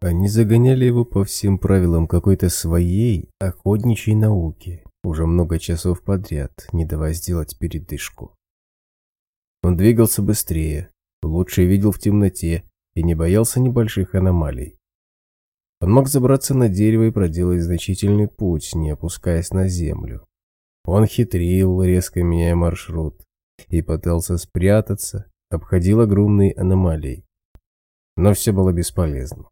Они загоняли его по всем правилам какой-то своей охотничьей науки, уже много часов подряд, не давая сделать передышку. Он двигался быстрее, лучше видел в темноте и не боялся небольших аномалий. Он мог забраться на дерево и проделать значительный путь, не опускаясь на землю. Он хитрил, резко меняя маршрут, и пытался спрятаться, обходил огромные аномалии. Но все было бесполезно.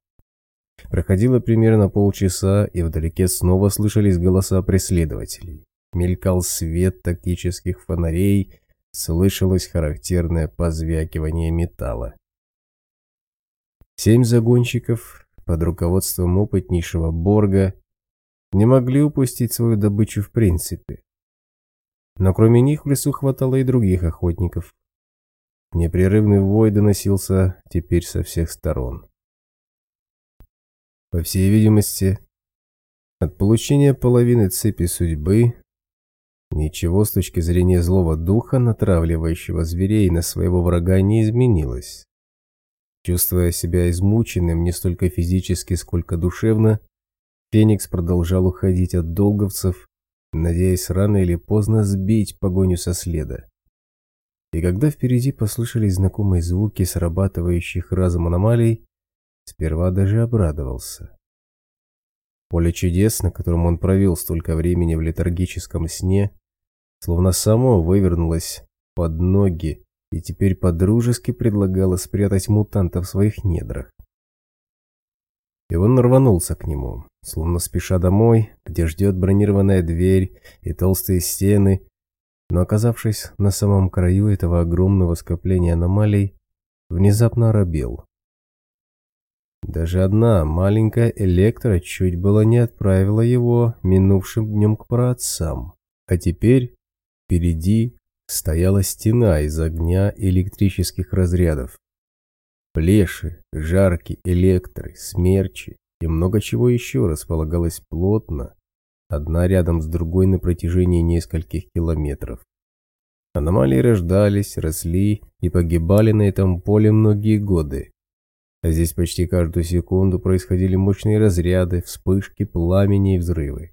Проходило примерно полчаса, и вдалеке снова слышались голоса преследователей. Мелькал свет тактических фонарей, слышалось характерное позвякивание металла. Семь загонщиков под руководством опытнейшего Борга не могли упустить свою добычу в принципе. Но кроме них в лесу хватало и других охотников. Непрерывный вой доносился теперь со всех сторон. По всей видимости, от получения половины цепи судьбы ничего с точки зрения злого духа, натравливающего зверей на своего врага, не изменилось. Чувствуя себя измученным не столько физически, сколько душевно, Феникс продолжал уходить от долговцев, надеясь рано или поздно сбить погоню со следа. И когда впереди послышались знакомые звуки срабатывающих разом аномалий, сперва даже обрадовался. Поле чудес, на котором он провел столько времени в летаргическом сне, словно само вывернулось под ноги и теперь подружески предлагало спрятать мутанта в своих недрах. И он рванулся к нему, словно спеша домой, где ждет бронированная дверь и толстые стены, но оказавшись на самом краю этого огромного скопления аномалий, внезапно оробел. Даже одна маленькая электро чуть было не отправила его минувшим днем к праотцам, а теперь впереди стояла стена из огня электрических разрядов. Плеши, жарки, электры, смерчи и много чего еще располагалось плотно, одна рядом с другой на протяжении нескольких километров. Аномалии рождались, росли и погибали на этом поле многие годы. Здесь почти каждую секунду происходили мощные разряды, вспышки, пламени и взрывы.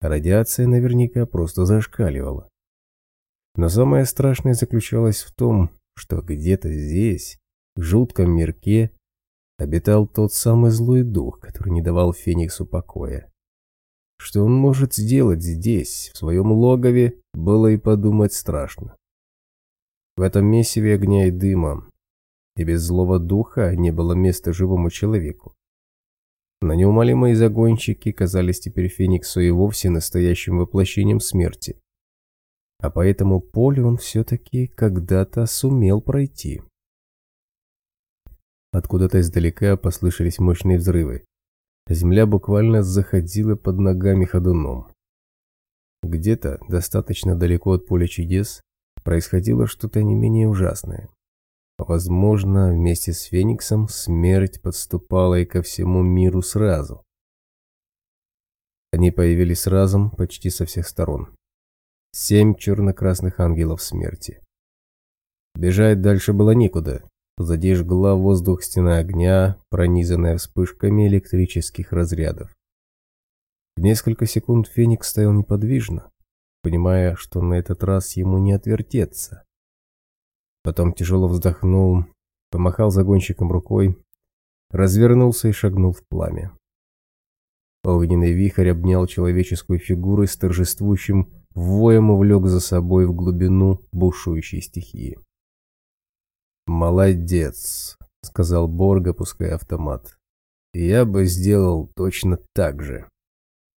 радиация наверняка просто зашкаливала. Но самое страшное заключалось в том, что где-то здесь, в жутком мирке, обитал тот самый злой дух, который не давал Фениксу покоя. Что он может сделать здесь, в своем логове, было и подумать страшно. В этом месиве огня и дыма, и без злого духа не было места живому человеку. На неумолимые загонщики казались теперь Фениксу и вовсе настоящим воплощением смерти. А по этому полю он все-таки когда-то сумел пройти. Откуда-то издалека послышались мощные взрывы. Земля буквально заходила под ногами ходуном. Где-то, достаточно далеко от поля чудес, происходило что-то не менее ужасное. Возможно, вместе с Фениксом смерть подступала и ко всему миру сразу. Они появились разом почти со всех сторон. Семь черно-красных ангелов смерти. Бежать дальше было некуда. Позади жгла воздух стена огня, пронизанная вспышками электрических разрядов. В несколько секунд Феникс стоял неподвижно, понимая, что на этот раз ему не отвертеться. Потом тяжело вздохнул, помахал загонщиком рукой, развернулся и шагнул в пламя. Огненный вихрь обнял человеческую фигуру и с торжествующим воем увлек за собой в глубину бушующей стихии. «Молодец», — сказал Борг, опуская автомат. «Я бы сделал точно так же».